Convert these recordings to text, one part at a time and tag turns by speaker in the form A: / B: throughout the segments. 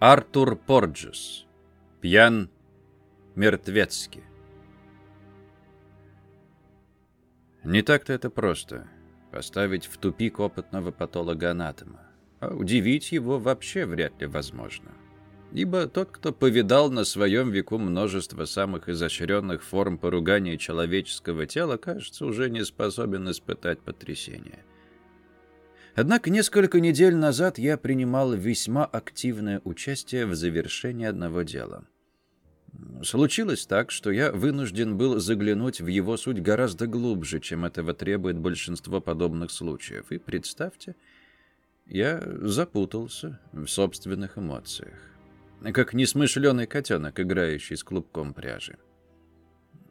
A: Артур Порджес. Пьян мертвецки. Не так-то это просто. Поставить в тупик опытного патолога-анатома. А удивить его вообще вряд ли возможно. Ибо тот, кто повидал на своем веку множество самых изощренных форм поругания человеческого тела, кажется, уже не способен испытать потрясение. Однако несколько недель назад я принимал весьма активное участие в завершении одного дела. Случилось так, что я вынужден был заглянуть в его суть гораздо глубже, чем этого требует большинство подобных случаев. И представьте, я запутался в собственных эмоциях. Как несмышленый котенок, играющий с клубком пряжи.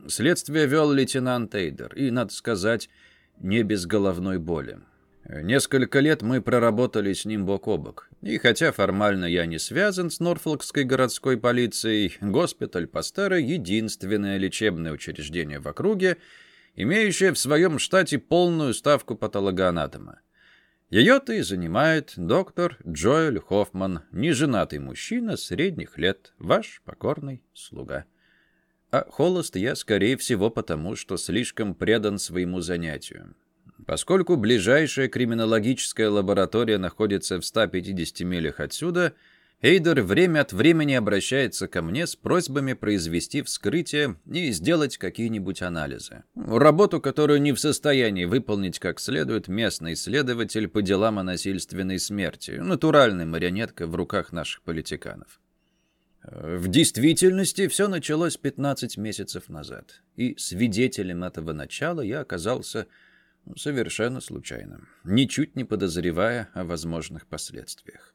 A: Следствие вел лейтенант Эйдер, и, надо сказать, не без головной боли. Несколько лет мы проработали с ним бок о бок. И хотя формально я не связан с Норфолкской городской полицией, госпиталь Пастера — единственное лечебное учреждение в округе, имеющее в своем штате полную ставку патологоанатома. Ее-то и занимает доктор Джоэль Хоффман, неженатый мужчина средних лет, ваш покорный слуга. А холост я, скорее всего, потому, что слишком предан своему занятию. Поскольку ближайшая криминологическая лаборатория находится в 150 милях отсюда, Эйдер время от времени обращается ко мне с просьбами произвести вскрытие и сделать какие-нибудь анализы. Работу, которую не в состоянии выполнить как следует местный исследователь по делам о насильственной смерти, натуральная марионетка в руках наших политиканов. В действительности все началось 15 месяцев назад, и свидетелем этого начала я оказался Совершенно случайно, ничуть не подозревая о возможных последствиях.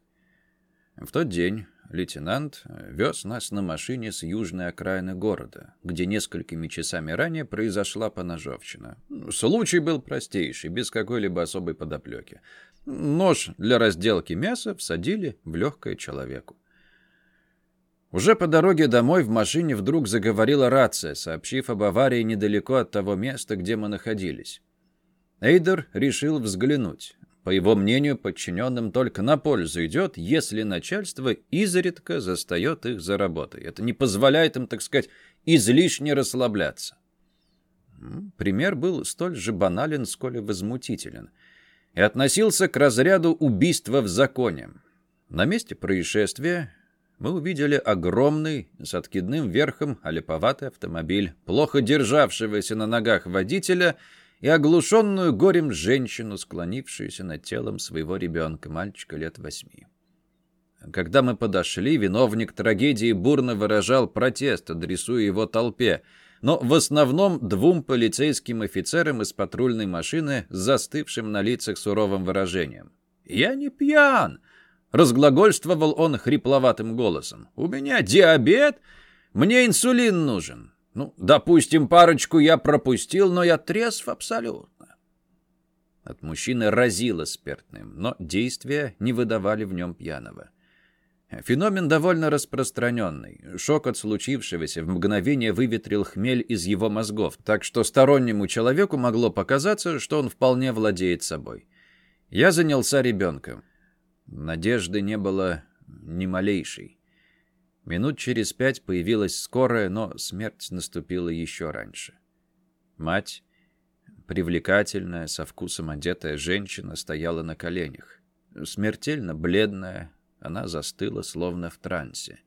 A: В тот день лейтенант вез нас на машине с южной окраины города, где несколькими часами ранее произошла поножовщина. Случай был простейший, без какой-либо особой подоплеки. Нож для разделки мяса всадили в легкое человеку. Уже по дороге домой в машине вдруг заговорила рация, сообщив об аварии недалеко от того места, где мы находились. Эйдер решил взглянуть. По его мнению, подчиненным только на пользу идет, если начальство изредка застает их за работой. Это не позволяет им, так сказать, излишне расслабляться. Пример был столь же банален, сколь и возмутителен. И относился к разряду убийства в законе. На месте происшествия мы увидели огромный, с откидным верхом, олиповатый автомобиль, плохо державшегося на ногах водителя — и оглушенную горем женщину, склонившуюся над телом своего ребенка, мальчика лет восьми. Когда мы подошли, виновник трагедии бурно выражал протест, адресуя его толпе, но в основном двум полицейским офицерам из патрульной машины с застывшим на лицах суровым выражением. «Я не пьян!» — разглагольствовал он хрипловатым голосом. «У меня диабет, мне инсулин нужен. Ну, допустим, парочку я пропустил, но я трезв абсолютно. От мужчины разило спиртным, но действия не выдавали в нем пьяного. Феномен довольно распространенный. Шок от случившегося в мгновение выветрил хмель из его мозгов, так что стороннему человеку могло показаться, что он вполне владеет собой. Я занялся ребенком. Надежды не было ни малейшей. Минут через пять появилась скорая, но смерть наступила еще раньше. Мать, привлекательная, со вкусом одетая женщина, стояла на коленях. Смертельно бледная, она застыла, словно в трансе.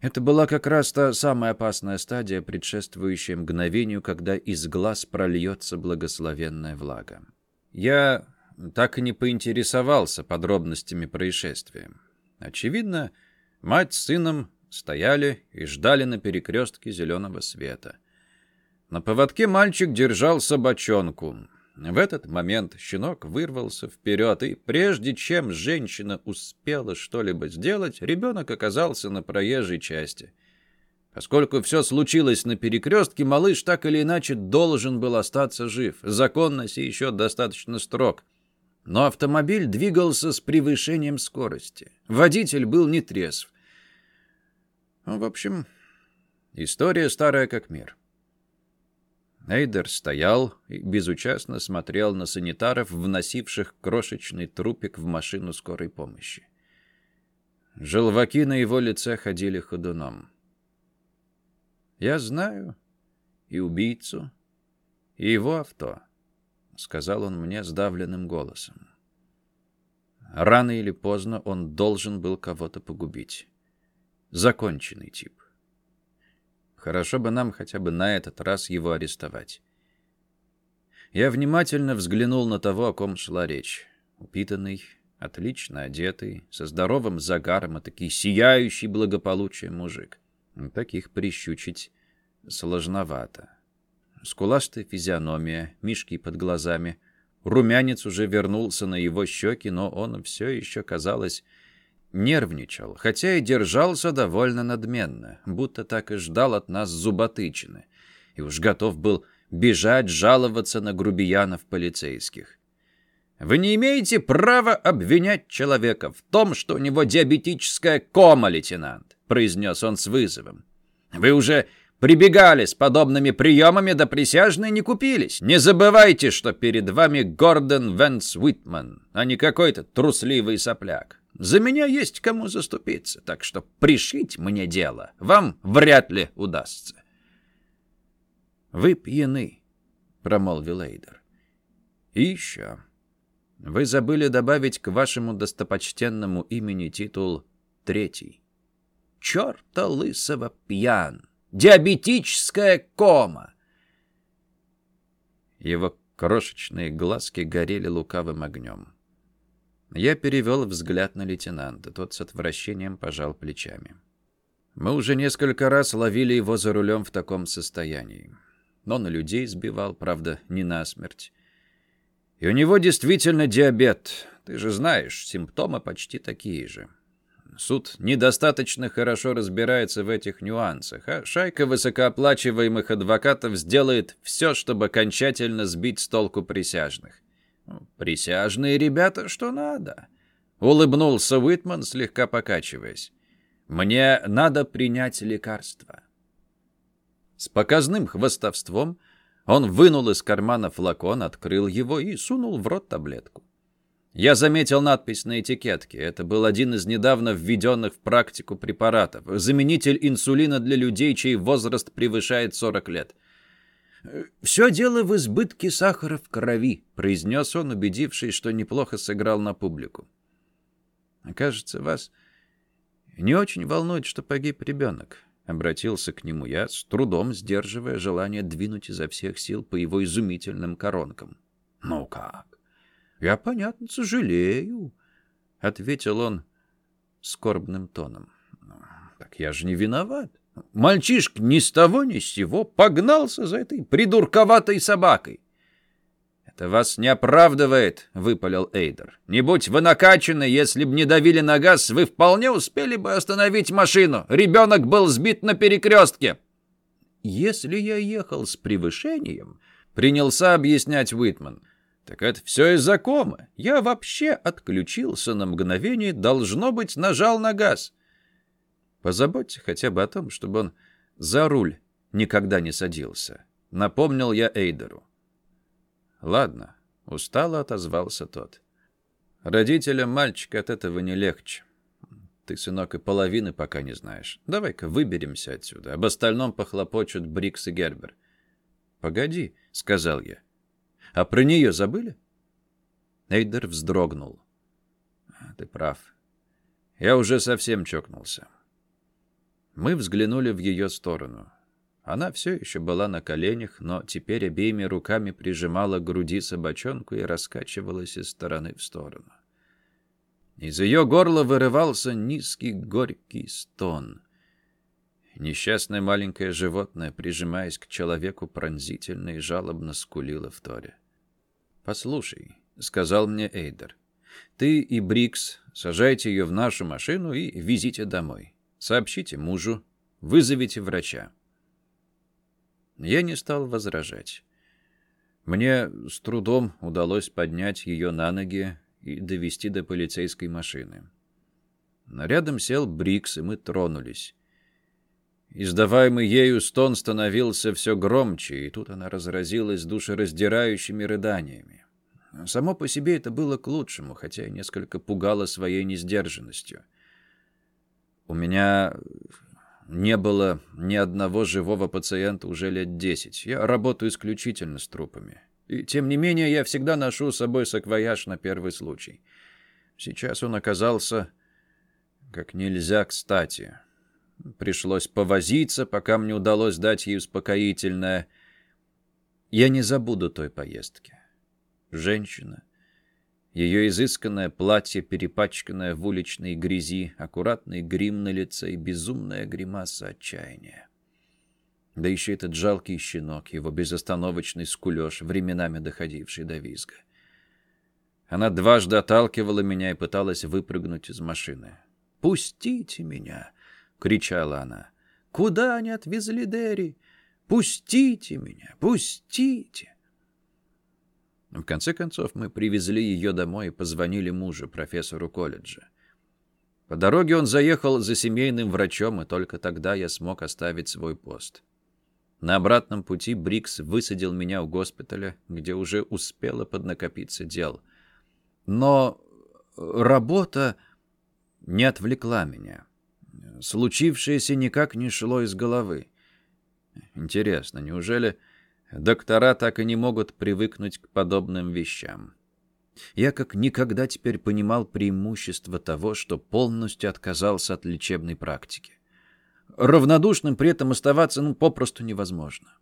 A: Это была как раз та самая опасная стадия, предшествующая мгновению, когда из глаз прольется благословенная влага. Я так и не поинтересовался подробностями происшествия. Очевидно, Мать с сыном стояли и ждали на перекрестке зеленого света. На поводке мальчик держал собачонку. В этот момент щенок вырвался вперед, и прежде чем женщина успела что-либо сделать, ребенок оказался на проезжей части. Поскольку все случилось на перекрестке, малыш так или иначе должен был остаться жив. Закон на еще достаточно строг. Но автомобиль двигался с превышением скорости. Водитель был нетрезв. Ну, в общем, история старая как мир. Эйдер стоял и безучастно смотрел на санитаров, вносивших крошечный трупик в машину скорой помощи. Желваки на его лице ходили ходуном. «Я знаю и убийцу, и его авто», — сказал он мне сдавленным голосом. Рано или поздно он должен был кого-то погубить. Законченный тип. Хорошо бы нам хотя бы на этот раз его арестовать. Я внимательно взглянул на того, о ком шла речь. Упитанный, отлично одетый, со здоровым загаром, и таки сияющий благополучием мужик. Таких прищучить сложновато. Скуластая физиономия, мишки под глазами. Румянец уже вернулся на его щеки, но он все еще, казалось, нервничал, хотя и держался довольно надменно, будто так и ждал от нас зуботычины, и уж готов был бежать, жаловаться на грубиянов полицейских. Вы не имеете права обвинять человека в том, что у него диабетическая кома, лейтенант, произнес он с вызовом. Вы уже прибегали с подобными приемами, да присяжные не купились. Не забывайте, что перед вами Гордон Венс Уитман, а не какой-то трусливый сопляк. За меня есть кому заступиться, так что пришить мне дело вам вряд ли удастся. «Вы пьяны», — промолвил Эйдер. «И еще. Вы забыли добавить к вашему достопочтенному имени титул «Третий». Черта лысого пьян! Диабетическая кома!» Его крошечные глазки горели лукавым огнем. Я перевел взгляд на лейтенанта. Тот с отвращением пожал плечами. Мы уже несколько раз ловили его за рулем в таком состоянии. Но на людей сбивал, правда, не насмерть. И у него действительно диабет. Ты же знаешь, симптомы почти такие же. Суд недостаточно хорошо разбирается в этих нюансах, а шайка высокооплачиваемых адвокатов сделает все, чтобы окончательно сбить с толку присяжных. Ну, присяжные ребята, что надо. Улыбнулся Уитман, слегка покачиваясь. Мне надо принять лекарство. С показным хвостовством – он вынул из кармана флакон, открыл его и сунул в рот таблетку. Я заметил надпись на этикетке. Это был один из недавно введенных в практику препаратов. Заменитель инсулина для людей, чей возраст превышает 40 лет. «Все дело в избытке сахара в крови», — произнес он, убедившись, что неплохо сыграл на публику. «Кажется, вас не очень волнует, что погиб ребенок», Обратился к нему я, с трудом сдерживая желание двинуть изо всех сил по его изумительным коронкам. «Ну как? Я, понятно, сожалею», — ответил он скорбным тоном. «Ну, «Так я же не виноват. Мальчишка ни с того ни с сего погнался за этой придурковатой собакой. «Это вас не оправдывает», — выпалил Эйдер. «Не будь вы накачаны, если б не давили на газ, вы вполне успели бы остановить машину. Ребенок был сбит на перекрестке». «Если я ехал с превышением», — принялся объяснять Уитман, «так это все из-за комы. Я вообще отключился на мгновение, должно быть, нажал на газ». «Позаботьте хотя бы о том, чтобы он за руль никогда не садился», — напомнил я Эйдеру. «Ладно», — устало отозвался тот. «Родителям мальчика от этого не легче. Ты, сынок, и половины пока не знаешь. Давай-ка выберемся отсюда. Об остальном похлопочут Брикс и Гербер». «Погоди», — сказал я. «А про нее забыли?» Эйдер вздрогнул. «Ты прав. Я уже совсем чокнулся». Мы взглянули в ее сторону. Она все еще была на коленях, но теперь обеими руками прижимала к груди собачонку и раскачивалась из стороны в сторону. Из ее горла вырывался низкий горький стон. Несчастное маленькое животное, прижимаясь к человеку, пронзительно и жалобно скулило в торе. «Послушай», — сказал мне Эйдер, — «ты и Брикс сажайте ее в нашу машину и везите домой. Сообщите мужу, вызовите врача». Я не стал возражать. Мне с трудом удалось поднять ее на ноги и довести до полицейской машины. Рядом сел Брикс, и мы тронулись. Издаваемый ею стон становился все громче, и тут она разразилась душераздирающими рыданиями. Само по себе это было к лучшему, хотя и несколько пугало своей несдержанностью. У меня не было ни одного живого пациента уже лет десять. Я работаю исключительно с трупами. И тем не менее, я всегда ношу с собой саквояж на первый случай. Сейчас он оказался как нельзя кстати. Пришлось повозиться, пока мне удалось дать ей успокоительное. Я не забуду той поездки. Женщина. Ее изысканное платье, перепачканное в уличной грязи, аккуратный грим на лице и безумная гримаса отчаяния. Да еще этот жалкий щенок, его безостановочный скулеж, временами доходивший до визга. Она дважды отталкивала меня и пыталась выпрыгнуть из машины. «Пустите меня!» — кричала она. «Куда они отвезли Дерри? Пустите меня! Пустите!» В конце концов, мы привезли ее домой и позвонили мужу, профессору колледжа. По дороге он заехал за семейным врачом, и только тогда я смог оставить свой пост. На обратном пути Брикс высадил меня у госпиталя, где уже успело поднакопиться дел. Но работа не отвлекла меня. Случившееся никак не шло из головы. Интересно, неужели доктора так и не могут привыкнуть к подобным вещам? Я как никогда теперь понимал преимущество того, что полностью отказался от лечебной практики равнодушным при этом оставаться ну, попросту невозможно.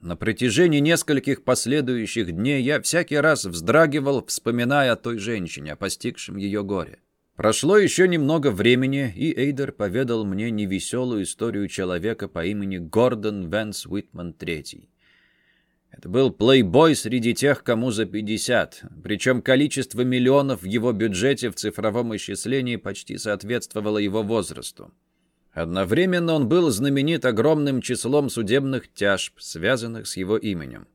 A: На протяжении нескольких последующих дней я всякий раз вздрагивал, вспоминая о той женщине, о постигшем ее горе. Прошло еще немного времени, и Эйдер поведал мне невеселую историю человека по имени Гордон Венс Уитман III. Это был плейбой среди тех, кому за 50, причем количество миллионов в его бюджете в цифровом исчислении почти соответствовало его возрасту. Одновременно он был знаменит огромным числом судебных тяжб, связанных с его именем.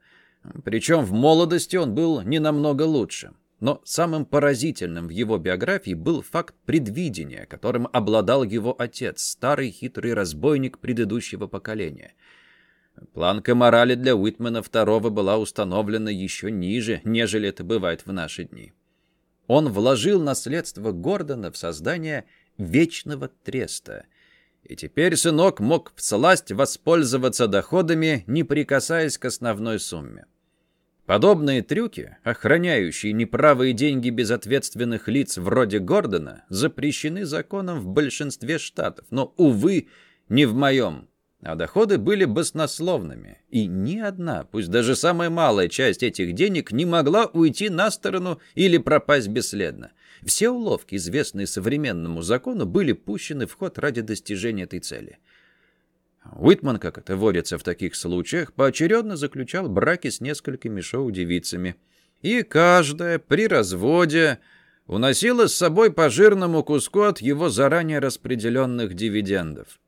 A: Причем в молодости он был не намного лучше. Но самым поразительным в его биографии был факт предвидения, которым обладал его отец, старый хитрый разбойник предыдущего поколения. Планка морали для Уитмена II была установлена еще ниже, нежели это бывает в наши дни. Он вложил наследство Гордона в создание вечного треста – и теперь сынок мог всласть воспользоваться доходами, не прикасаясь к основной сумме. Подобные трюки, охраняющие неправые деньги безответственных лиц вроде Гордона, запрещены законом в большинстве штатов, но, увы, не в моем. А доходы были баснословными, и ни одна, пусть даже самая малая часть этих денег не могла уйти на сторону или пропасть бесследно. Все уловки, известные современному закону, были пущены в ход ради достижения этой цели. Уитман, как это водится в таких случаях, поочередно заключал браки с несколькими шоу-девицами. И каждая при разводе уносила с собой по жирному куску от его заранее распределенных дивидендов.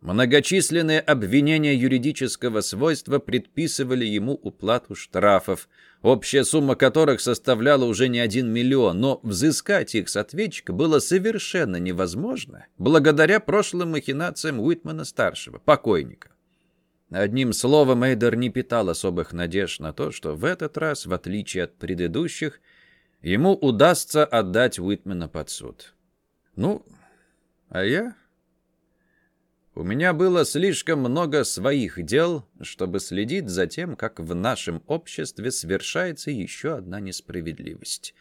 A: Многочисленные обвинения юридического свойства предписывали ему уплату штрафов, общая сумма которых составляла уже не один миллион, но взыскать их с ответчика было совершенно невозможно благодаря прошлым махинациям Уитмана-старшего, покойника. Одним словом, Эйдер не питал особых надежд на то, что в этот раз, в отличие от предыдущих, ему удастся отдать Уитмана под суд. Ну, а я у меня было слишком много своих дел, чтобы следить за тем, как в нашем обществе совершается еще одна несправедливость.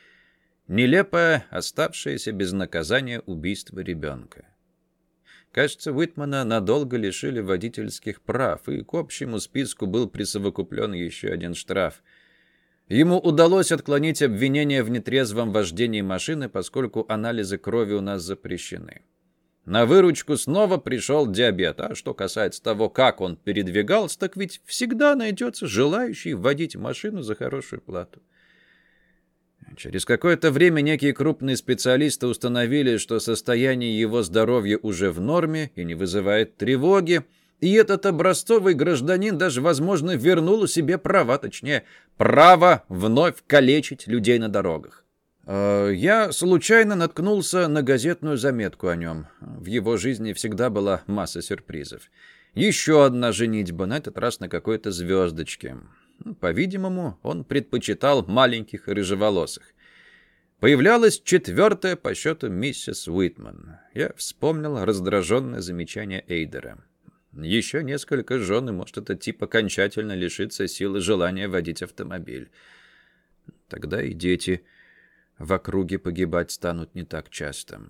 A: Нелепое, оставшееся без наказания убийство ребенка. Кажется, Уитмана надолго лишили водительских прав, и к общему списку был присовокуплен еще один штраф. Ему удалось отклонить обвинение в нетрезвом вождении машины, поскольку анализы крови у нас запрещены. На выручку снова пришел диабет. А что касается того, как он передвигался, так ведь всегда найдется желающий водить машину за хорошую плату. Через какое-то время некие крупные специалисты установили, что состояние его здоровья уже в норме и не вызывает тревоги, и этот образцовый гражданин даже, возможно, вернул себе права, точнее, право вновь калечить людей на дорогах. Э, я случайно наткнулся на газетную заметку о нем. В его жизни всегда была масса сюрпризов. Еще одна женитьба, на этот раз на какой-то звездочке. Ну, по-видимому, он предпочитал маленьких рыжеволосых. Появлялась четвертая по счету миссис Уитман. Я вспомнил раздраженное замечание Эйдера. Еще несколько жен, и может этот тип окончательно лишится силы желания водить автомобиль. Тогда и дети в округе погибать станут не так часто.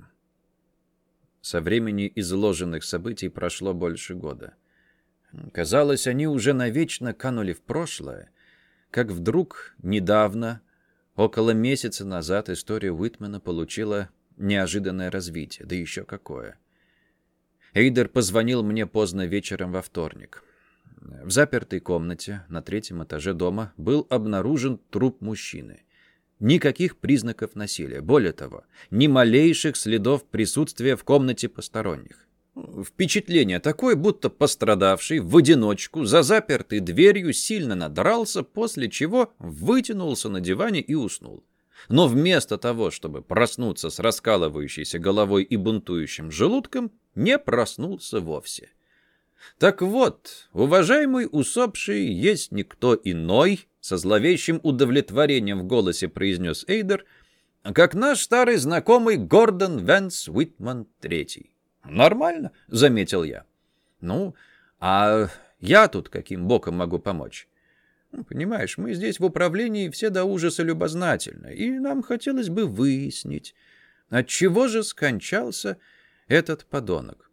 A: Со времени изложенных событий прошло больше года. Казалось, они уже навечно канули в прошлое, как вдруг недавно, около месяца назад, история Уитмена получила неожиданное развитие, да еще какое. Эйдер позвонил мне поздно вечером во вторник. В запертой комнате на третьем этаже дома был обнаружен труп мужчины. Никаких признаков насилия. Более того, ни малейших следов присутствия в комнате посторонних. Впечатление такое, будто пострадавший в одиночку за запертой дверью сильно надрался, после чего вытянулся на диване и уснул. Но вместо того, чтобы проснуться с раскалывающейся головой и бунтующим желудком, не проснулся вовсе. Так вот, уважаемый усопший есть никто иной, со зловещим удовлетворением в голосе произнес Эйдер, как наш старый знакомый Гордон Венс Уитман Третий. «Нормально», — заметил я. «Ну, а я тут каким боком могу помочь?» ну, «Понимаешь, мы здесь в управлении все до ужаса любознательны, и нам хотелось бы выяснить, от чего же скончался этот подонок.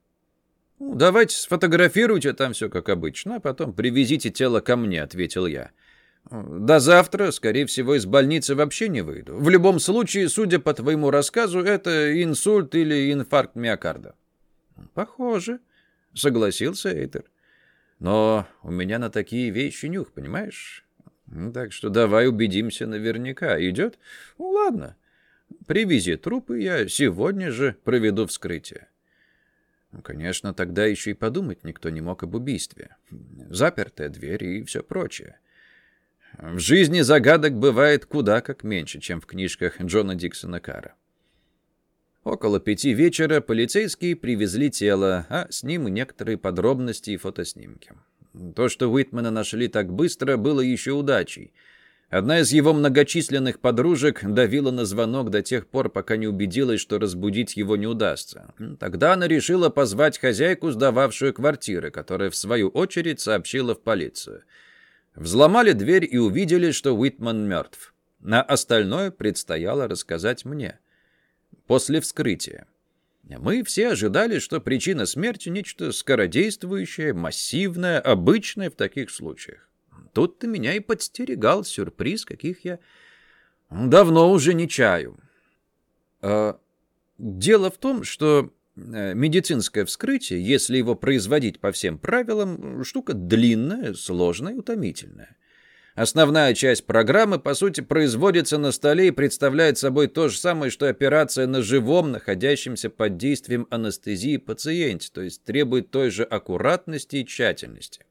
A: Ну, «Давайте сфотографируйте там все как обычно, а потом привезите тело ко мне», — ответил я. «До завтра, скорее всего, из больницы вообще не выйду. В любом случае, судя по твоему рассказу, это инсульт или инфаркт миокарда». «Похоже», — согласился Эйтер. «Но у меня на такие вещи нюх, понимаешь? Так что давай убедимся наверняка. Идет? Ну, ладно. Привези трупы, я сегодня же проведу вскрытие». Ну, конечно, тогда еще и подумать никто не мог об убийстве. Запертая дверь и все прочее. В жизни загадок бывает куда как меньше, чем в книжках Джона Диксона Кара. Около пяти вечера полицейские привезли тело, а с ним и некоторые подробности и фотоснимки. То, что Уитмана нашли так быстро, было еще удачей. Одна из его многочисленных подружек давила на звонок до тех пор, пока не убедилась, что разбудить его не удастся. Тогда она решила позвать хозяйку, сдававшую квартиры, которая, в свою очередь, сообщила в полицию. Взломали дверь и увидели, что Уитман мертв. На остальное предстояло рассказать мне после вскрытия. Мы все ожидали, что причина смерти – нечто скородействующее, массивное, обычное в таких случаях. Тут-то меня и подстерегал сюрприз, каких я давно уже не чаю. А, дело в том, что э, медицинское вскрытие, если его производить по всем правилам, штука длинная, сложная и утомительная. Основная часть программы, по сути, производится на столе и представляет собой то же самое, что операция на живом, находящемся под действием анестезии пациенте, то есть требует той же аккуратности и тщательности.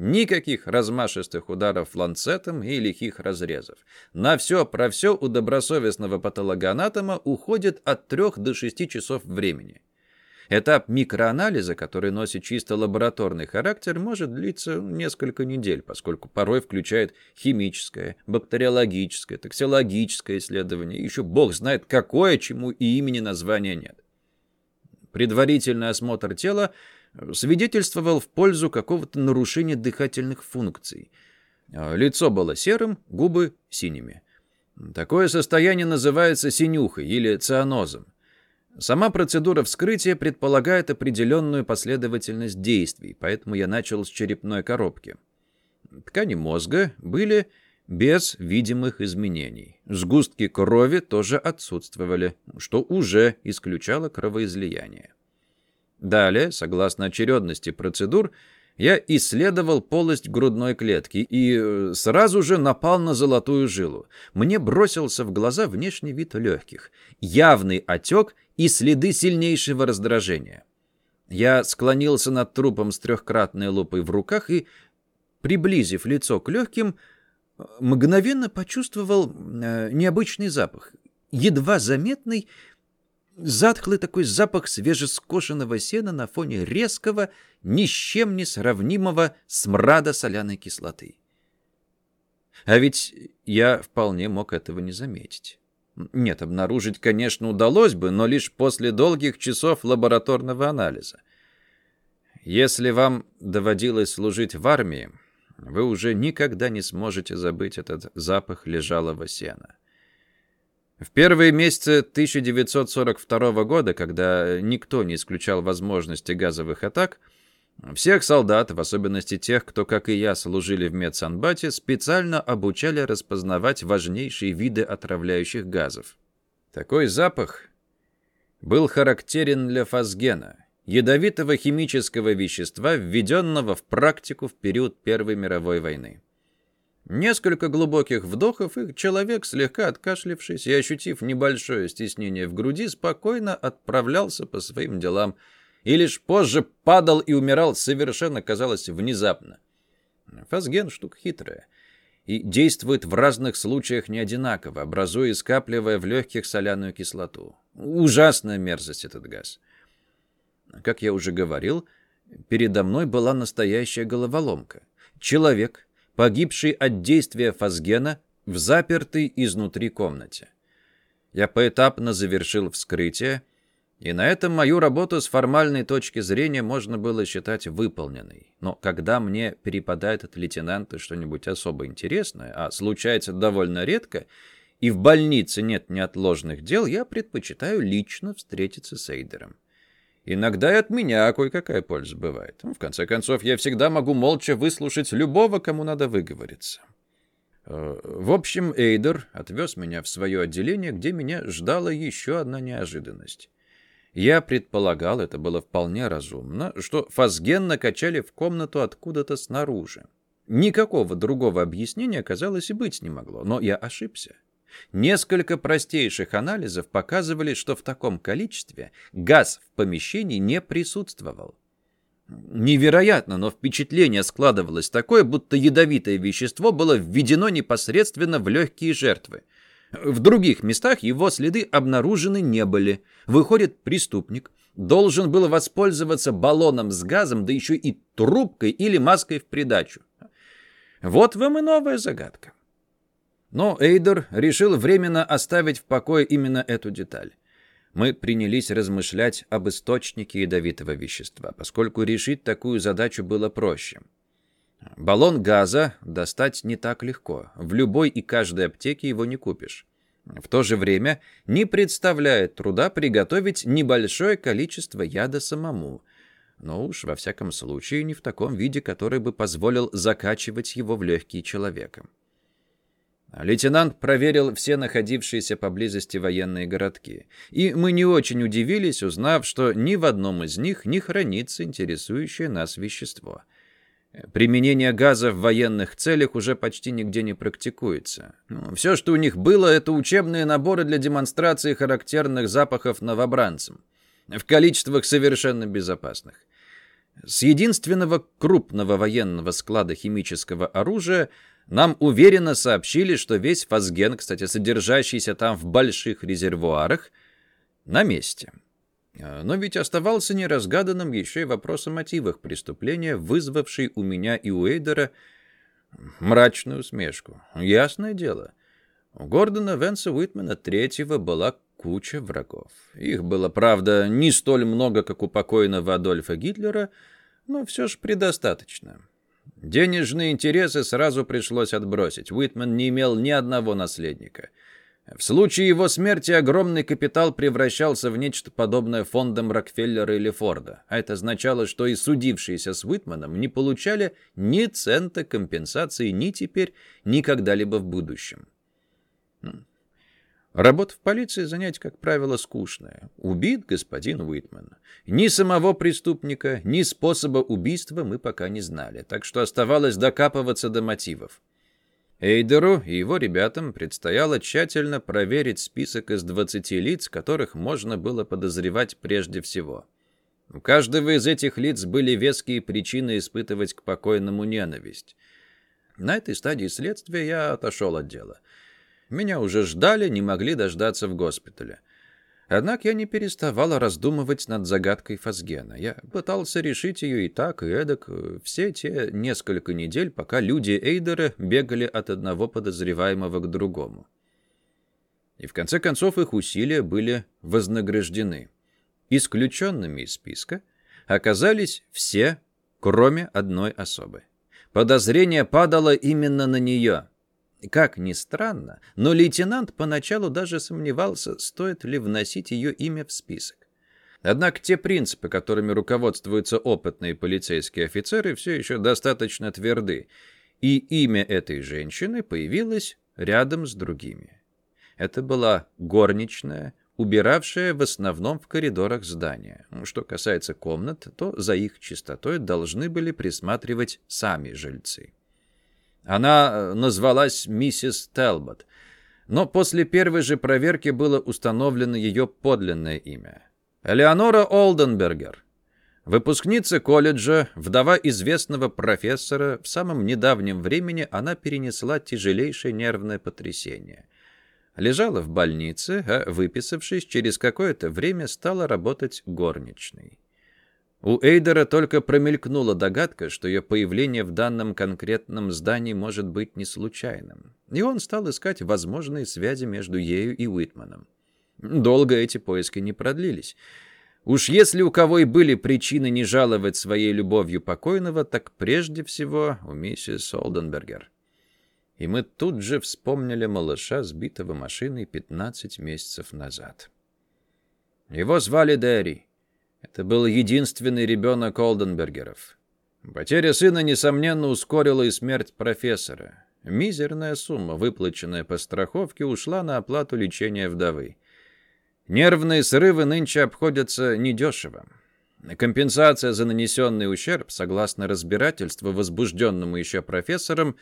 A: Никаких размашистых ударов ланцетом и лихих разрезов. На все про все у добросовестного патологоанатома уходит от 3 до 6 часов времени. Этап микроанализа, который носит чисто лабораторный характер, может длиться несколько недель, поскольку порой включает химическое, бактериологическое, токсиологическое исследование, еще бог знает какое, чему и имени названия нет. Предварительный осмотр тела свидетельствовал в пользу какого-то нарушения дыхательных функций. Лицо было серым, губы синими. Такое состояние называется синюхой или цианозом. Сама процедура вскрытия предполагает определенную последовательность действий, поэтому я начал с черепной коробки. Ткани мозга были без видимых изменений. Сгустки крови тоже отсутствовали, что уже исключало кровоизлияние. Далее, согласно очередности процедур, я исследовал полость грудной клетки и э, сразу же напал на золотую жилу. Мне бросился в глаза внешний вид легких, явный отек и следы сильнейшего раздражения. Я склонился над трупом с трехкратной лупой в руках и, приблизив лицо к легким, мгновенно почувствовал э, необычный запах, едва заметный, затхлый такой запах свежескошенного сена на фоне резкого, ни с чем не сравнимого смрада соляной кислоты. А ведь я вполне мог этого не заметить. Нет, обнаружить, конечно, удалось бы, но лишь после долгих часов лабораторного анализа. Если вам доводилось служить в армии, вы уже никогда не сможете забыть этот запах лежалого сена. В первые месяцы 1942 года, когда никто не исключал возможности газовых атак, всех солдат, в особенности тех, кто, как и я, служили в медсанбате, специально обучали распознавать важнейшие виды отравляющих газов. Такой запах был характерен для фазгена, ядовитого химического вещества, введенного в практику в период Первой мировой войны. Несколько глубоких вдохов, и человек, слегка откашлившись и ощутив небольшое стеснение в груди, спокойно отправлялся по своим делам – и лишь позже падал и умирал совершенно, казалось, внезапно. Фазген штука хитрая и действует в разных случаях не одинаково, образуя и скапливая в легких соляную кислоту. Ужасная мерзость этот газ. Как я уже говорил, передо мной была настоящая головоломка. Человек, погибший от действия фазгена в запертой изнутри комнате. Я поэтапно завершил вскрытие, и на этом мою работу с формальной точки зрения можно было считать выполненной. Но когда мне перепадает от лейтенанта что-нибудь особо интересное, а случается довольно редко, и в больнице нет неотложных дел, я предпочитаю лично встретиться с Эйдером. Иногда и от меня кое-какая польза бывает. В конце концов, я всегда могу молча выслушать любого, кому надо выговориться. Э, в общем, Эйдер отвез меня в свое отделение, где меня ждала еще одна неожиданность. Я предполагал, это было вполне разумно, что фазген накачали в комнату откуда-то снаружи. Никакого другого объяснения, казалось, и быть не могло, но я ошибся. Несколько простейших анализов показывали, что в таком количестве газ в помещении не присутствовал. Невероятно, но впечатление складывалось такое, будто ядовитое вещество было введено непосредственно в легкие жертвы – в других местах его следы обнаружены не были. Выходит, преступник должен был воспользоваться баллоном с газом, да еще и трубкой или маской в придачу. Вот вам и новая загадка. Но Эйдер решил временно оставить в покое именно эту деталь. Мы принялись размышлять об источнике ядовитого вещества, поскольку решить такую задачу было проще. Баллон газа достать не так легко. В любой и каждой аптеке его не купишь. В то же время не представляет труда приготовить небольшое количество яда самому. Но уж, во всяком случае, не в таком виде, который бы позволил закачивать его в легкие человека. Лейтенант проверил все находившиеся поблизости военные городки, и мы не очень удивились, узнав, что ни в одном из них не хранится интересующее нас вещество — Применение газа в военных целях уже почти нигде не практикуется. Ну, все, что у них было, это учебные наборы для демонстрации характерных запахов новобранцам. В количествах совершенно безопасных. С единственного крупного военного склада химического оружия нам уверенно сообщили, что весь фазген, кстати, содержащийся там в больших резервуарах, на месте. А, но ведь оставался неразгаданным еще и вопрос о мотивах преступления, вызвавший у меня и у Эйдера мрачную усмешку. Ясное дело, у Гордона Венса Уитмена третьего была куча врагов. Их было, правда, не столь много, как у покойного Адольфа Гитлера, но все же предостаточно. Денежные интересы сразу пришлось отбросить. Уитмен не имел ни одного наследника — в случае его смерти огромный капитал превращался в нечто подобное фондам Рокфеллера или Форда, а это означало, что и судившиеся с Уитманом не получали ни цента компенсации ни теперь, ни когда-либо в будущем. Работа в полиции занятие, как правило, скучное. Убит господин Уитман. Ни самого преступника, ни способа убийства мы пока не знали, так что оставалось докапываться до мотивов. Эйдеру и его ребятам предстояло тщательно проверить список из 20 лиц, которых можно было подозревать прежде всего. У каждого из этих лиц были веские причины испытывать к покойному ненависть. На этой стадии следствия я отошел от дела. Меня уже ждали, не могли дождаться в госпитале. Однако я не переставала раздумывать над загадкой Фазгена. Я пытался решить ее и так, и эдак, э, все те несколько недель, пока люди Эйдера бегали от одного подозреваемого к другому. И в конце концов их усилия были вознаграждены. Исключенными из списка оказались все, кроме одной особы. Подозрение падало именно на нее. Как ни странно, но лейтенант поначалу даже сомневался, стоит ли вносить ее имя в список. Однако те принципы, которыми руководствуются опытные полицейские офицеры, все еще достаточно тверды, и имя этой женщины появилось рядом с другими. Это была горничная, убиравшая в основном в коридорах здания. Что касается комнат, то за их чистотой должны были присматривать сами жильцы. Она э, назвалась миссис Телбот, но после первой же проверки было установлено ее подлинное имя. Элеонора Олденбергер. Выпускница колледжа, вдова известного профессора, в самом недавнем времени она перенесла тяжелейшее нервное потрясение – Лежала в больнице, а, выписавшись, через какое-то время стала работать горничной. У Эйдера только промелькнула догадка, что ее появление в данном конкретном здании может быть не случайным. И он стал искать возможные связи между ею и Уитманом. Долго эти поиски не продлились. Уж если у кого и были причины не жаловать своей любовью покойного, так прежде всего у миссис Олденбергер и мы тут же вспомнили малыша, сбитого машиной 15 месяцев назад. Его звали Дерри. Это был единственный ребенок Олденбергеров. Потеря сына, несомненно, ускорила и смерть профессора. Мизерная сумма, выплаченная по страховке, ушла на оплату лечения вдовы. Нервные срывы нынче обходятся недешево. Компенсация за нанесенный ущерб, согласно разбирательству, возбужденному еще профессором,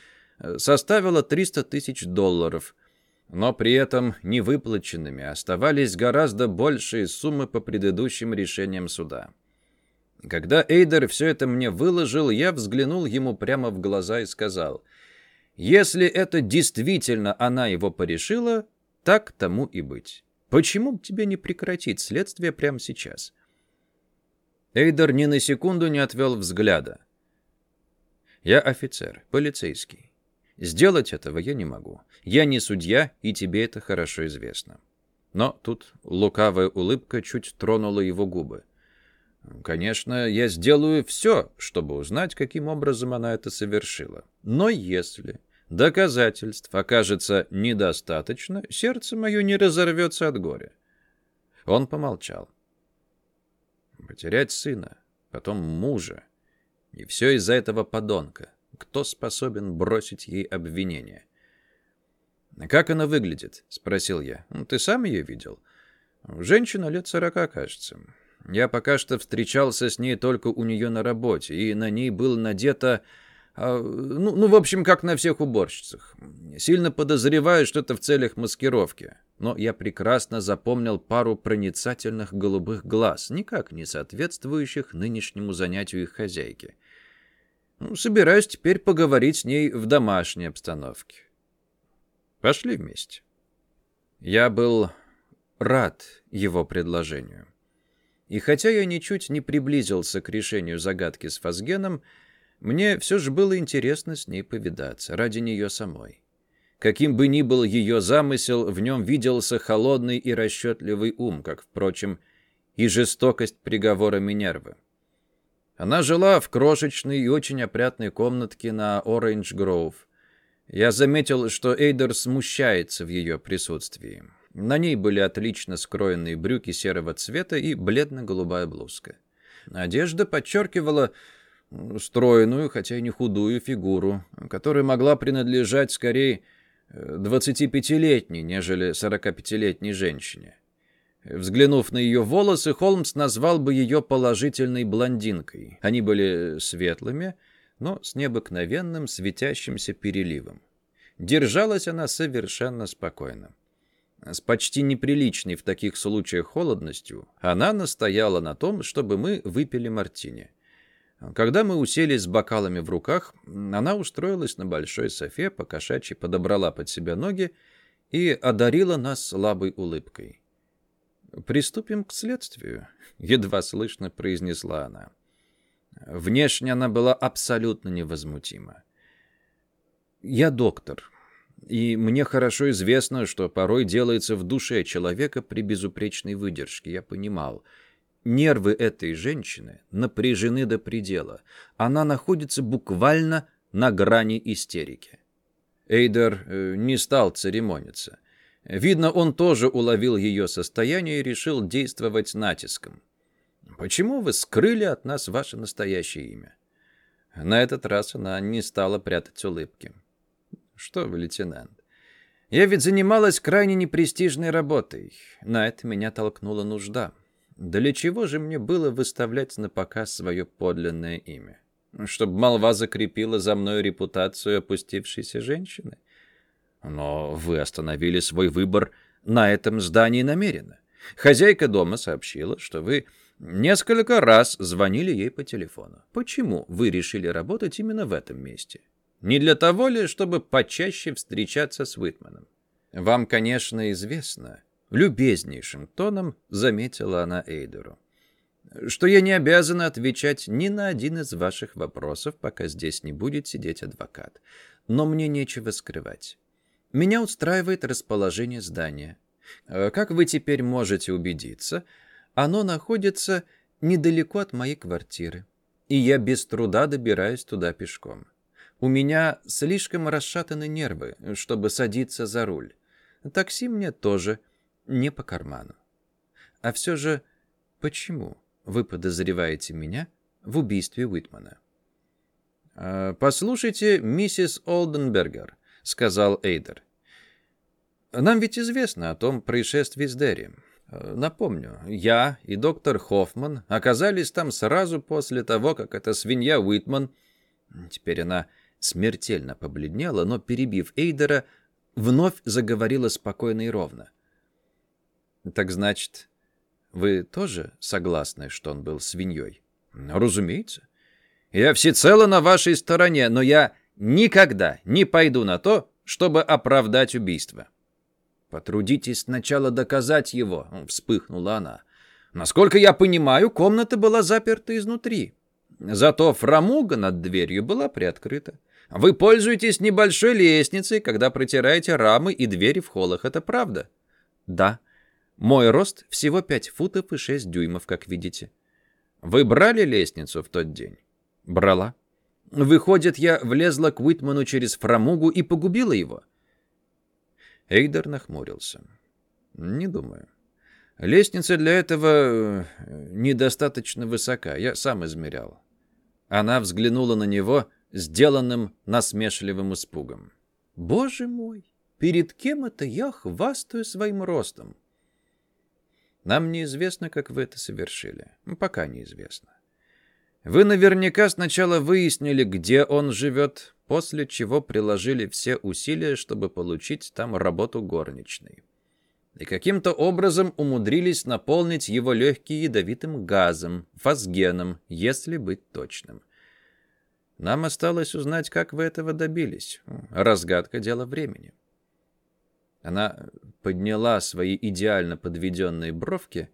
A: составила 300 тысяч долларов, но при этом невыплаченными оставались гораздо большие суммы по предыдущим решениям суда. Когда Эйдер все это мне выложил, я взглянул ему прямо в глаза и сказал, «Если это действительно она его порешила, так тому и быть. Почему бы тебе не прекратить следствие прямо сейчас?» Эйдер ни на секунду не отвел взгляда. «Я офицер, полицейский. Сделать этого я не могу. Я не судья, и тебе это хорошо известно. Но тут лукавая улыбка чуть тронула его губы. Конечно, я сделаю все, чтобы узнать, каким образом она это совершила. Но если доказательств окажется недостаточно, сердце мое не разорвется от горя. Он помолчал. Потерять сына, потом мужа, и все из-за этого подонка. Кто способен бросить ей обвинение? «Как она выглядит?» — спросил я. «Ну, «Ты сам ее видел?» «Женщина лет сорока, кажется. Я пока что встречался с ней только у нее на работе, и на ней было надето... А, ну, ну, в общем, как на всех уборщицах. Сильно подозреваю, что это в целях маскировки. Но я прекрасно запомнил пару проницательных голубых глаз, никак не соответствующих нынешнему занятию их хозяйки. Ну, собираюсь теперь поговорить с ней в домашней обстановке. Пошли вместе. Я был рад его предложению. И хотя я ничуть не приблизился к решению загадки с Фазгеном, мне все же было интересно с ней повидаться, ради нее самой. Каким бы ни был ее замысел, в нем виделся холодный и расчетливый ум, как, впрочем, и жестокость приговора Минервы. Она жила в крошечной и очень опрятной комнатке на Оранж Гроув. Я заметил, что Эйдер смущается в ее присутствии. На ней были отлично скроенные брюки серого цвета и бледно-голубая блузка. Одежда подчеркивала стройную, хотя и не худую фигуру, которая могла принадлежать скорее 25-летней, нежели 45-летней женщине. Взглянув на ее волосы, Холмс назвал бы ее положительной блондинкой. Они были светлыми, но с необыкновенным светящимся переливом. Держалась она совершенно спокойно. С почти неприличной в таких случаях холодностью она настояла на том, чтобы мы выпили мартини. Когда мы уселись с бокалами в руках, она устроилась на большой софе, покошачьи подобрала под себя ноги и одарила нас слабой улыбкой. «Приступим к следствию», — едва слышно произнесла она. Внешне она была абсолютно невозмутима. «Я доктор. И мне хорошо известно, что порой делается в душе человека при безупречной выдержке. Я понимал. Нервы этой женщины напряжены до предела. Она находится буквально на грани истерики. Эйдер э, не стал церемониться. Видно, он тоже уловил ее состояние и решил действовать натиском. «Почему вы скрыли от нас ваше настоящее имя?» На этот раз она не стала прятать улыбки. «Что вы, лейтенант? Я ведь занималась крайне непрестижной работой. На это меня толкнула нужда. Для чего же мне было выставлять на показ свое подлинное имя? Чтобы молва закрепила за мной репутацию опустившейся женщины? Но вы остановили свой выбор на этом здании намеренно. Хозяйка дома сообщила, что вы несколько раз звонили ей по телефону. Почему вы решили работать именно в этом месте? Не для того ли, чтобы почаще встречаться с Уитманом? Вам, конечно, известно, любезнейшим тоном заметила она Эйдеру, что я не обязана отвечать ни на один из ваших вопросов, пока здесь не будет сидеть адвокат. Но мне нечего скрывать. Меня устраивает расположение здания. Э, как вы теперь можете убедиться, оно находится недалеко от моей квартиры, и я без труда добираюсь туда пешком. У меня слишком расшатаны нервы, чтобы садиться за руль. Такси мне тоже не по карману. А все же, почему вы подозреваете меня в убийстве Уитмана? «А, «Послушайте, миссис Олденбергер», — сказал Эйдер. «Нам ведь известно о том происшествии с Дерри. Напомню, я и доктор Хоффман оказались там сразу после того, как эта свинья Уитман... Теперь она смертельно побледнела, но, перебив Эйдера, вновь заговорила спокойно и ровно. «Так значит, вы тоже согласны, что он был свиньей?» «Разумеется. Я всецело на вашей стороне, но я никогда не пойду на то, чтобы оправдать убийство». «Потрудитесь сначала доказать его», — вспыхнула она. «Насколько я понимаю, комната была заперта изнутри. Зато фрамуга над дверью была приоткрыта. Вы пользуетесь небольшой лестницей, когда протираете рамы и двери в холлах. Это правда? Да. Мой рост всего 5 футов и 6 дюймов, как видите. Вы брали лестницу в тот день? Брала. Выходит, я влезла к Уитману через фрамугу и погубила его? Эйдер нахмурился. Не думаю. Лестница для этого э, недостаточно высока. Я сам измерял. Она взглянула на него сделанным насмешливым испугом. «Боже мой, перед кем это я хвастаю своим ростом?» «Нам неизвестно, как вы это совершили. Пока неизвестно. Вы наверняка сначала выяснили, где он живет, после чего приложили все усилия, чтобы получить там работу горничной. И каким-то образом умудрились наполнить его легкие ядовитым газом, фосгеном, если быть точным. Нам осталось узнать, как вы этого добились. Разгадка дела времени. Она подняла свои идеально подведенные бровки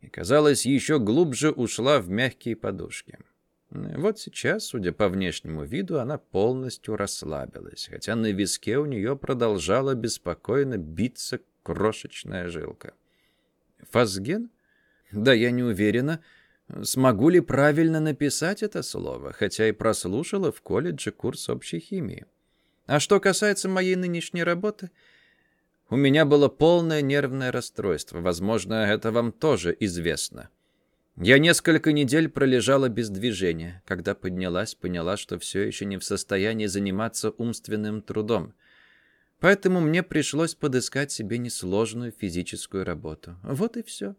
A: и, казалось, еще глубже ушла в мягкие подушки. Вот сейчас, судя по внешнему виду, она полностью расслабилась, хотя на виске у нее продолжала беспокойно биться крошечная жилка. Фазген? Да я не уверена, смогу ли правильно написать это слово, хотя и прослушала в колледже курс общей химии. А что касается моей нынешней работы, у меня было полное нервное расстройство. Возможно, это вам тоже известно. Я несколько недель пролежала без движения. Когда поднялась, поняла, что все еще не в состоянии заниматься умственным трудом. Поэтому мне пришлось подыскать себе несложную физическую работу. Вот и все.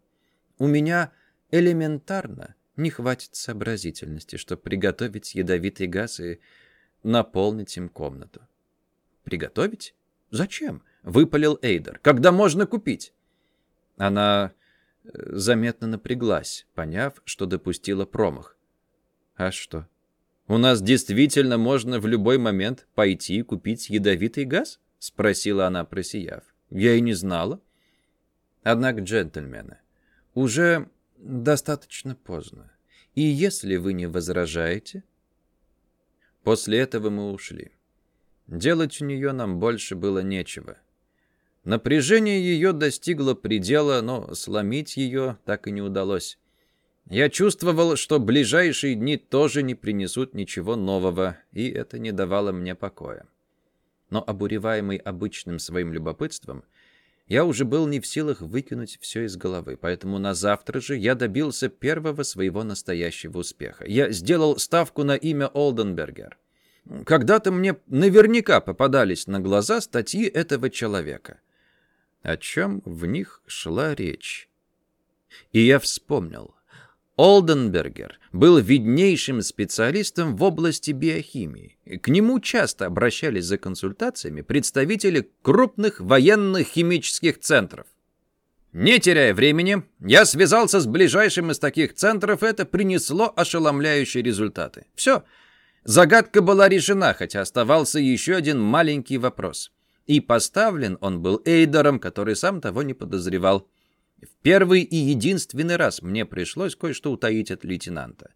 A: У меня элементарно не хватит сообразительности, чтобы приготовить ядовитый газ и наполнить им комнату. Приготовить? Зачем? Выпалил Эйдер. Когда можно купить? Она заметно напряглась, поняв, что допустила промах. А что? У нас действительно можно в любой момент пойти и купить ядовитый газ? Спросила она, просияв. Я и не знала. Однако, джентльмены, уже достаточно поздно. И если вы не возражаете... После этого мы ушли. Делать у нее нам больше было нечего. Напряжение ее достигло предела, но сломить ее так и не удалось. Я чувствовал, что ближайшие дни тоже не принесут ничего нового, и это не давало мне покоя. Но обуреваемый обычным своим любопытством, я уже был не в силах выкинуть все из головы, поэтому на завтра же я добился первого своего настоящего успеха. Я сделал ставку на имя Олденбергер. Когда-то мне наверняка попадались на глаза статьи этого человека. О чем в них шла речь? И я вспомнил. Олденбергер был виднейшим специалистом в области биохимии. К нему часто обращались за консультациями представители крупных военных химических центров. Не теряя времени, я связался с ближайшим из таких центров, и это принесло ошеломляющие результаты. Все, загадка была решена, хотя оставался еще один маленький вопрос. И поставлен он был Эйдером, который сам того не подозревал. В первый и единственный раз мне пришлось кое-что утаить от лейтенанта.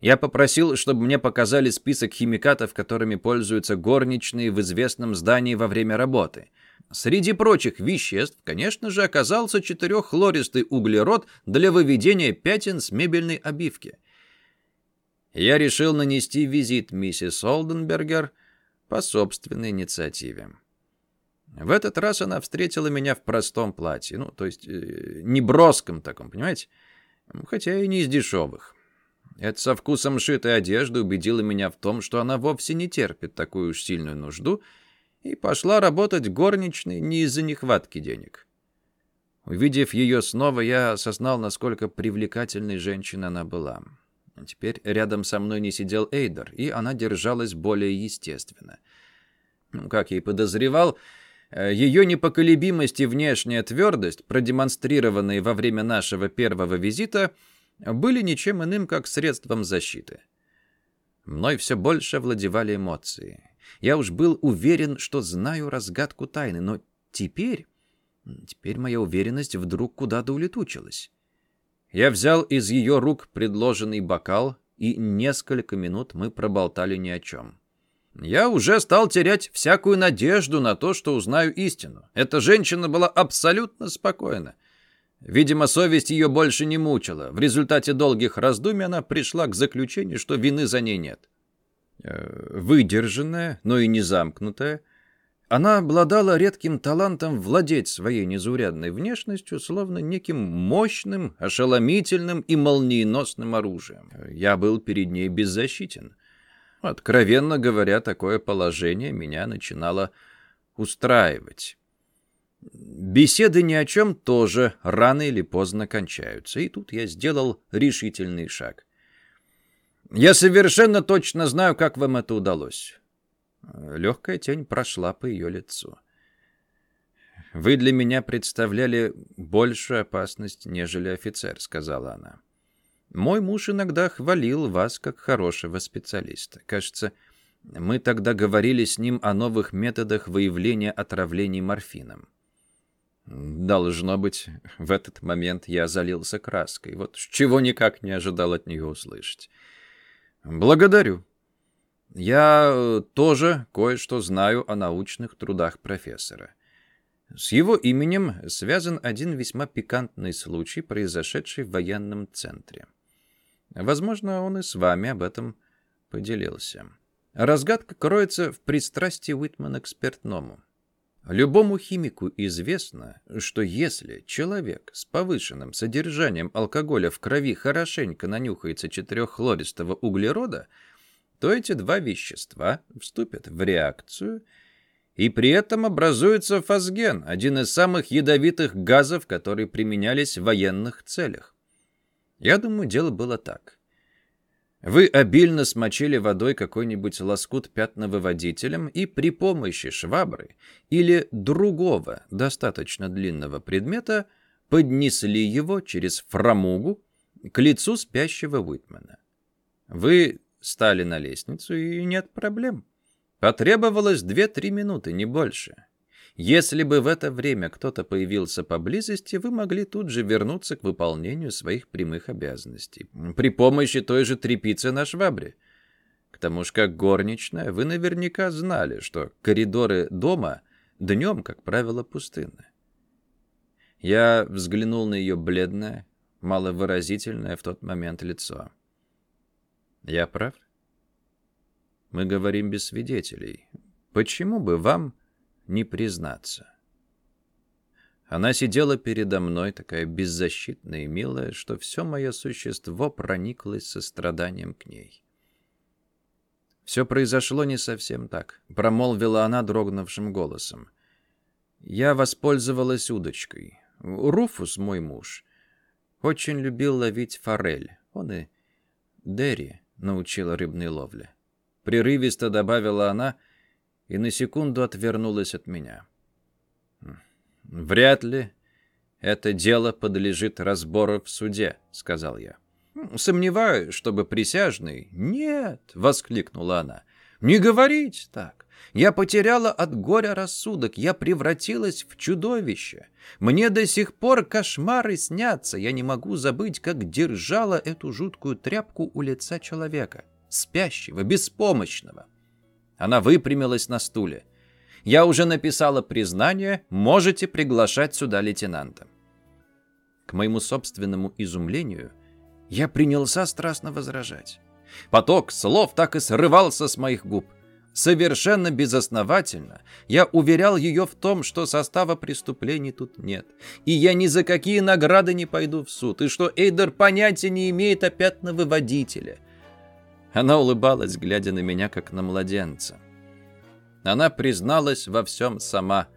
A: Я попросил, чтобы мне показали список химикатов, которыми пользуются горничные в известном здании во время работы. Среди прочих веществ, конечно же, оказался четыреххлористый углерод для выведения пятен с мебельной обивки. Я решил нанести визит миссис Олденбергер по собственной инициативе. В этот раз она встретила меня в простом платье, ну, то есть э, не броском таком, понимаете? Хотя и не из дешевых. Это со вкусом шитой одежды убедило меня в том, что она вовсе не терпит такую уж сильную нужду и пошла работать горничной не из-за нехватки денег. Увидев ее снова, я осознал, насколько привлекательной женщиной она была. Теперь рядом со мной не сидел Эйдер, и она держалась более естественно. Как я и подозревал, Ее непоколебимость и внешняя твердость, продемонстрированные во время нашего первого визита, были ничем иным, как средством защиты. Мной все больше овладевали эмоции. Я уж был уверен, что знаю разгадку тайны, но теперь... Теперь моя уверенность вдруг куда-то улетучилась. Я взял из ее рук предложенный бокал, и несколько минут мы проболтали ни о чем. Я уже стал терять всякую надежду на то, что узнаю истину. Эта женщина была абсолютно спокойна. Видимо, совесть ее больше не мучила. В результате долгих раздумий она пришла к заключению, что вины за ней нет. Э, выдержанная, но и не замкнутая, она обладала редким талантом владеть своей незаурядной внешностью, словно неким мощным, ошеломительным и молниеносным оружием. Я был перед ней беззащитен. Откровенно говоря, такое положение меня начинало устраивать. Беседы ни о чем тоже рано или поздно кончаются, и тут я сделал решительный шаг. «Я совершенно точно знаю, как вам это удалось». Легкая тень прошла по ее лицу. «Вы для меня представляли большую опасность, нежели офицер», — сказала она. Мой муж иногда хвалил вас как хорошего специалиста. Кажется, мы тогда говорили с ним о новых методах выявления отравлений морфином. Должно быть, в этот момент я залился краской. Вот чего никак не ожидал от нее услышать. Благодарю. Я э, тоже кое-что знаю о научных трудах профессора. С его именем связан один весьма пикантный случай, произошедший в военном центре. Возможно, он и с вами об этом поделился. Разгадка кроется в пристрастии Уитмана к спиртному. Любому химику известно, что если человек с повышенным содержанием алкоголя в крови хорошенько нанюхается четыреххлористого углерода, то эти два вещества вступят в реакцию, и при этом образуется фосген, один из самых ядовитых газов, которые применялись в военных целях. Я думаю, дело было так. Вы обильно смочили водой какой-нибудь лоскут пятновыводителем и при помощи швабры или другого достаточно длинного предмета поднесли его через фрамугу к лицу спящего Уитмена. Вы стали на лестницу, и нет проблем. Потребовалось две-три минуты, не больше. Если бы в это время кто-то появился поблизости, вы могли тут же вернуться к выполнению своих прямых обязанностей. При помощи той же трепицы на швабре. К тому же, как горничная, вы наверняка знали, что коридоры дома днем, как правило, пустынны. Я взглянул на ее бледное, маловыразительное в тот момент лицо. Я прав? Мы говорим без свидетелей. Почему бы вам не признаться? Она сидела передо мной, такая беззащитная и милая, что все мое существо прониклось состраданием к ней. «Все произошло не совсем так», — промолвила она дрогнувшим голосом. «Я воспользовалась удочкой. Руфус, мой муж, очень любил ловить форель. Он и Дерри научила рыбной ловле. Прерывисто добавила она и на секунду отвернулась от меня. «Вряд ли это дело подлежит разбору в суде», — сказал я. «Сомневаюсь, чтобы присяжный...» «Нет!» — воскликнула она. «Не говорить так! Я потеряла от горя рассудок, я превратилась в чудовище. Мне до сих пор кошмары снятся, я не могу забыть, как держала эту жуткую тряпку у лица человека, спящего, беспомощного». Она выпрямилась на стуле. «Я уже написала признание, можете приглашать сюда лейтенанта». К моему собственному изумлению я принялся страстно возражать. Поток слов так и срывался с моих губ. Совершенно безосновательно я уверял ее в том, что состава преступлений тут нет, и я ни за какие награды не пойду в суд, и что Эйдер понятия не имеет о пятновыводителе. Она улыбалась, глядя на меня, как на младенца. Она призналась во всем сама.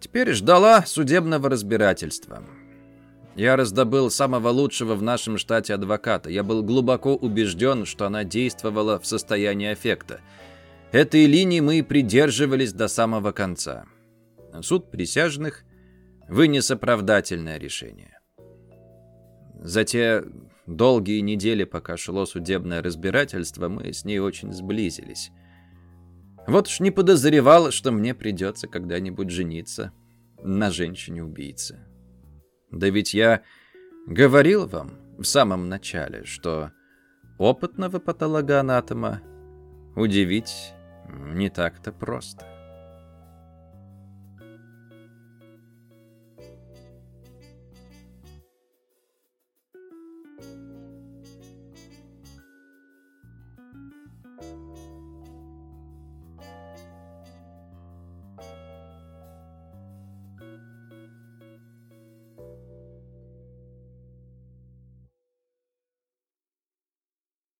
A: Теперь ждала судебного разбирательства. Я раздобыл самого лучшего в нашем штате адвоката. Я был глубоко убежден, что она действовала в состоянии аффекта. Этой линии мы придерживались до самого конца. Суд присяжных вынес оправдательное решение. За те долгие недели, пока шло судебное разбирательство, мы с ней очень сблизились. Вот уж не подозревал, что мне придется когда-нибудь жениться на женщине-убийце. Да ведь я говорил вам в самом начале, что опытного патологоанатома удивить не так-то просто.